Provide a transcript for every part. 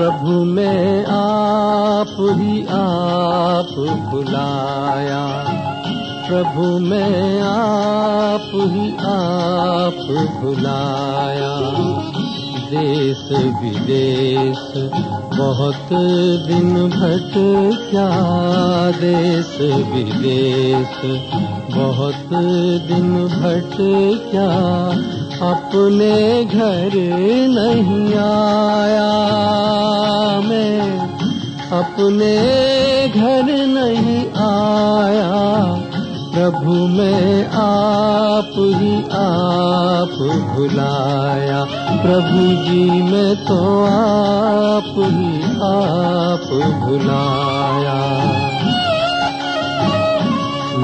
प्रभु में आप ही आप बुलाया। प्रभु में आप ही आप बुलाया। देश विदेश, बहुत दिन भट क्या देश विदेश, बहुत दिन भट क्या अपने घर नहीं आया मैं, अपने घर नहीं आया। प्रभु में आप ही आप बुलाया प्रभु जी में तो आप ही आप बुलाया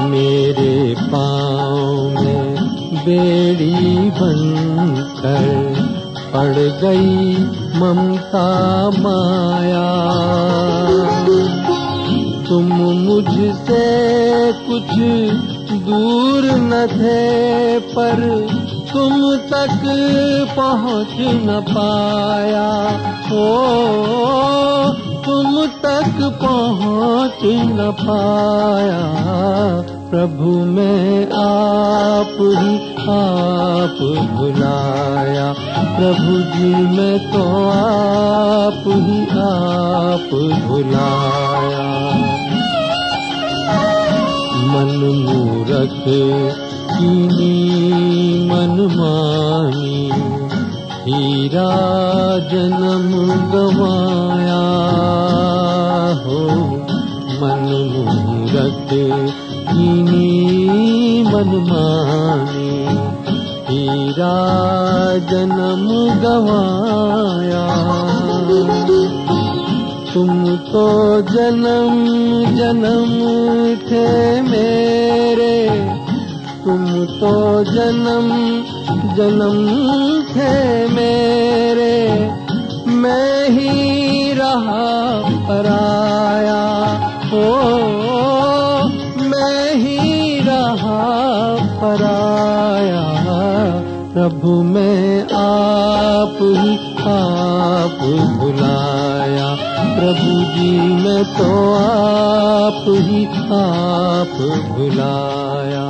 मेरे पाँव में बेड़ी बनकर पड़ गई ममता माया। तुम मुझसे कुछ दूर न थे, पर तुम तक पहुँच न पाया। ओ, तुम तक पहुँच न पाया। प्रभु में आप ही आप बुलाया। प्रभु जी में तो आप ही आप बुलाया। रथ कि मनमानी हीरा जन्म गवाया हो। मनरथ किनी मनमानी हीरा जन्म गवाया तुम तो जन्म जन्म थे मेरे। तुम तो जन्म जन्म थे मेरे। मैं ही रहा पराया। ओ, मैं ही रहा पराया। प्रभु मैं आप ही आप भुलाया प्रभु जी मैं तो आप ही आप बुलाया।